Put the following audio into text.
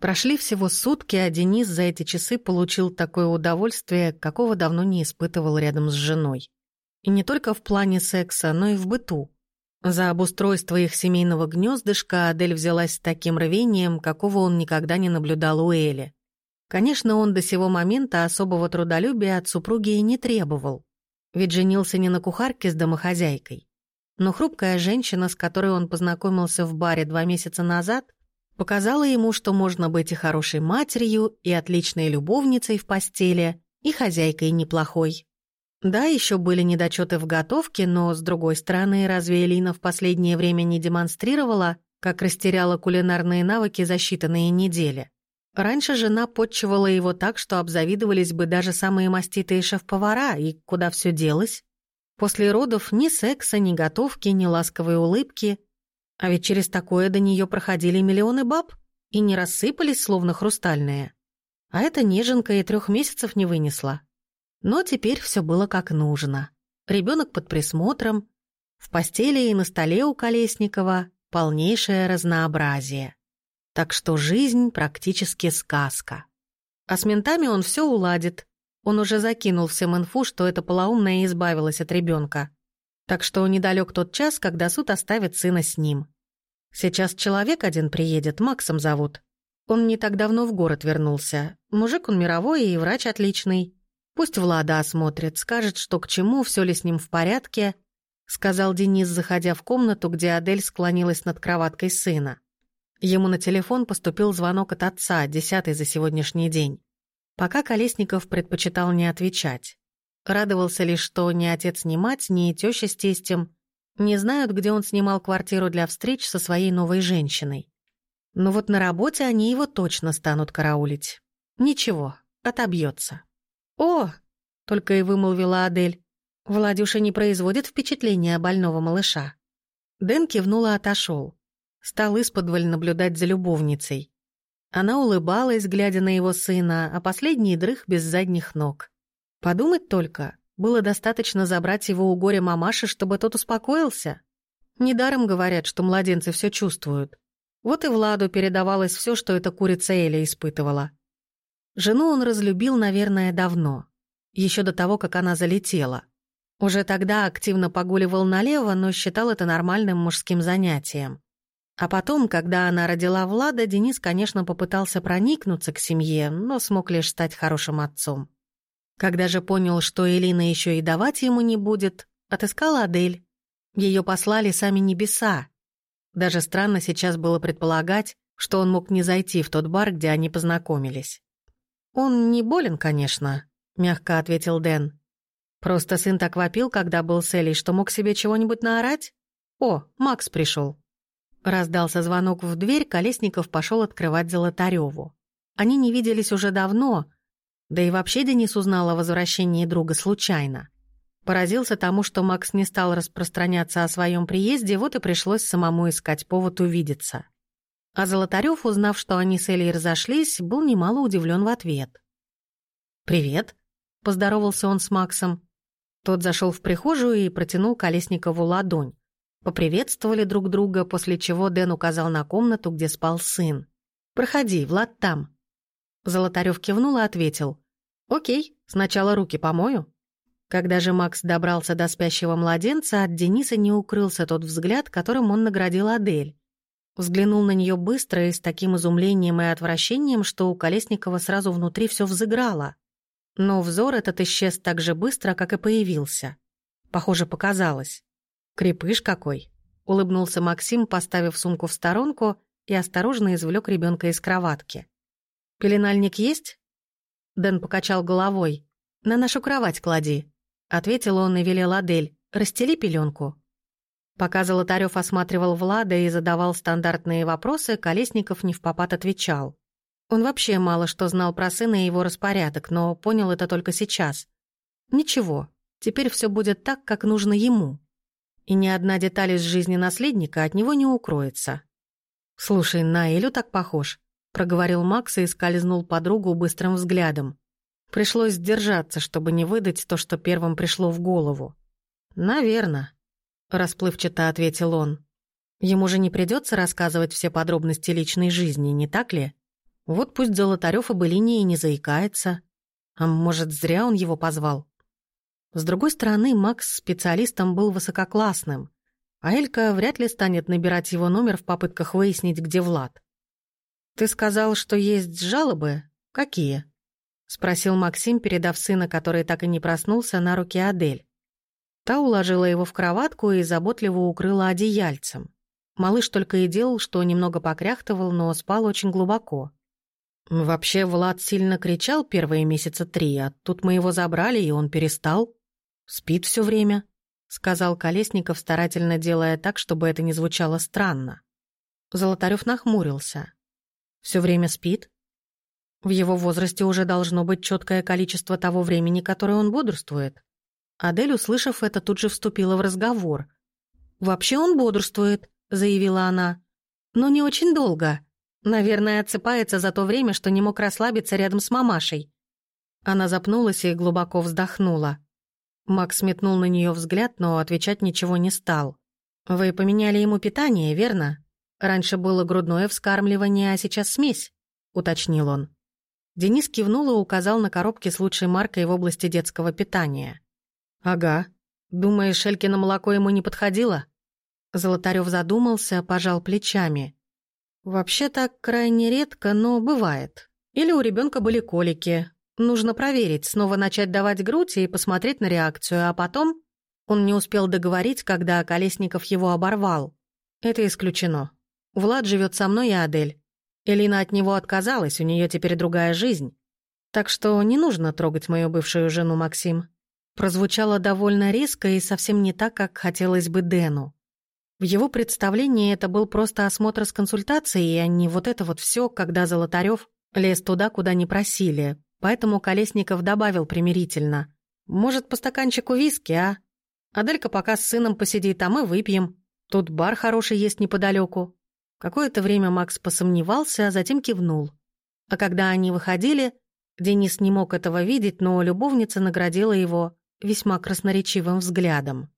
Прошли всего сутки, а Денис за эти часы получил такое удовольствие, какого давно не испытывал рядом с женой. И не только в плане секса, но и в быту. За обустройство их семейного гнездышка Адель взялась с таким рвением, какого он никогда не наблюдал у Эли. Конечно, он до сего момента особого трудолюбия от супруги и не требовал. Ведь женился не на кухарке с домохозяйкой. Но хрупкая женщина, с которой он познакомился в баре два месяца назад, показала ему, что можно быть и хорошей матерью, и отличной любовницей в постели, и хозяйкой неплохой. Да, еще были недочеты в готовке, но, с другой стороны, разве Элина в последнее время не демонстрировала, как растеряла кулинарные навыки за считанные недели? Раньше жена подчивала его так, что обзавидовались бы даже самые маститые шеф-повара, и куда все делось? После родов ни секса, ни готовки, ни ласковой улыбки. А ведь через такое до нее проходили миллионы баб и не рассыпались, словно хрустальные. А эта неженка и трех месяцев не вынесла. Но теперь все было как нужно. Ребенок под присмотром, в постели и на столе у Колесникова полнейшее разнообразие. Так что жизнь практически сказка. А с ментами он все уладит. Он уже закинул всем инфу, что эта полоумная избавилась от ребенка. Так что недалек тот час, когда суд оставит сына с ним. Сейчас человек один приедет, Максом зовут. Он не так давно в город вернулся. Мужик он мировой и врач отличный. Пусть Влада осмотрит, скажет, что к чему, все ли с ним в порядке, сказал Денис, заходя в комнату, где Адель склонилась над кроваткой сына. Ему на телефон поступил звонок от отца, десятый за сегодняшний день. Пока Колесников предпочитал не отвечать. Радовался лишь, что ни отец, ни мать, ни теща с тестем не знают, где он снимал квартиру для встреч со своей новой женщиной. Но вот на работе они его точно станут караулить. Ничего, отобьется. «О!» — только и вымолвила Адель. «Владюша не производит впечатления больного малыша». Дэн кивнул и отошел. Стал исподволь наблюдать за любовницей. Она улыбалась, глядя на его сына, а последний дрых без задних ног. Подумать только, было достаточно забрать его у горя мамаши, чтобы тот успокоился. Недаром говорят, что младенцы все чувствуют. Вот и Владу передавалось все, что эта курица Эля испытывала. Жену он разлюбил, наверное, давно. Еще до того, как она залетела. Уже тогда активно погуливал налево, но считал это нормальным мужским занятием. А потом, когда она родила Влада, Денис, конечно, попытался проникнуться к семье, но смог лишь стать хорошим отцом. Когда же понял, что Элина еще и давать ему не будет, отыскал Адель. Ее послали сами небеса. Даже странно сейчас было предполагать, что он мог не зайти в тот бар, где они познакомились. «Он не болен, конечно», — мягко ответил Дэн. «Просто сын так вопил, когда был с Элей, что мог себе чего-нибудь наорать? О, Макс пришел. Раздался звонок в дверь, Колесников пошел открывать Золотареву. Они не виделись уже давно, да и вообще Денис узнал о возвращении друга случайно. Поразился тому, что Макс не стал распространяться о своем приезде, вот и пришлось самому искать повод увидеться. А Золотарев, узнав, что они с Элей разошлись, был немало удивлен в ответ. «Привет», — поздоровался он с Максом. Тот зашел в прихожую и протянул Колесникову ладонь. Поприветствовали друг друга, после чего Дэн указал на комнату, где спал сын. «Проходи, Влад там». Золотарев кивнул и ответил. «Окей, сначала руки помою». Когда же Макс добрался до спящего младенца, от Дениса не укрылся тот взгляд, которым он наградил Адель. Взглянул на нее быстро и с таким изумлением и отвращением, что у Колесникова сразу внутри все взыграло. Но взор этот исчез так же быстро, как и появился. Похоже, показалось. «Крепыш какой!» — улыбнулся Максим, поставив сумку в сторонку и осторожно извлек ребенка из кроватки. «Пеленальник есть?» Дэн покачал головой. «На нашу кровать клади», — ответил он и велел Адель. «Расстели пеленку». Пока Золотарев осматривал Влада и задавал стандартные вопросы, Колесников не в попад отвечал. Он вообще мало что знал про сына и его распорядок, но понял это только сейчас. Ничего, теперь все будет так, как нужно ему и ни одна деталь из жизни наследника от него не укроется. «Слушай, на Элю так похож», — проговорил Макс и скользнул подругу быстрым взглядом. Пришлось сдержаться, чтобы не выдать то, что первым пришло в голову. «Наверно», — расплывчато ответил он. «Ему же не придется рассказывать все подробности личной жизни, не так ли?» Вот пусть Золотарев об Элине и не заикается. А может, зря он его позвал? С другой стороны, Макс специалистом был высококлассным, а Элька вряд ли станет набирать его номер в попытках выяснить, где Влад. «Ты сказал, что есть жалобы? Какие?» — спросил Максим, передав сына, который так и не проснулся, на руки Адель. Та уложила его в кроватку и заботливо укрыла одеяльцем. Малыш только и делал, что немного покряхтывал, но спал очень глубоко. Вообще, Влад сильно кричал первые месяца три, а тут мы его забрали, и он перестал. Спит все время, сказал Колесников, старательно делая так, чтобы это не звучало странно. Золотарев нахмурился. Все время спит? В его возрасте уже должно быть четкое количество того времени, которое он бодрствует. Адель, услышав это, тут же вступила в разговор. «Вообще он бодрствует», — заявила она. «Но не очень долго. Наверное, отсыпается за то время, что не мог расслабиться рядом с мамашей». Она запнулась и глубоко вздохнула. Макс метнул на нее взгляд, но отвечать ничего не стал. «Вы поменяли ему питание, верно? Раньше было грудное вскармливание, а сейчас смесь», — уточнил он. Денис кивнул и указал на коробки с лучшей маркой в области детского питания. «Ага. Думаешь, Элькино молоко ему не подходило?» Золотарев задумался, пожал плечами. «Вообще так крайне редко, но бывает. Или у ребенка были колики, Нужно проверить, снова начать давать грудь и посмотреть на реакцию, а потом... Он не успел договорить, когда Колесников его оборвал. Это исключено. Влад живет со мной и Адель. Элина от него отказалась, у нее теперь другая жизнь. Так что не нужно трогать мою бывшую жену, Максим. Прозвучало довольно резко и совсем не так, как хотелось бы Дэну. В его представлении это был просто осмотр с консультацией, а не вот это вот все, когда Золотарев лез туда, куда не просили, Поэтому Колесников добавил примирительно. «Может, по стаканчику виски, а? Аделька пока с сыном посидит, а мы выпьем. Тут бар хороший есть неподалеку». Какое-то время Макс посомневался, а затем кивнул. А когда они выходили, Денис не мог этого видеть, но любовница наградила его весьма красноречивым взглядом.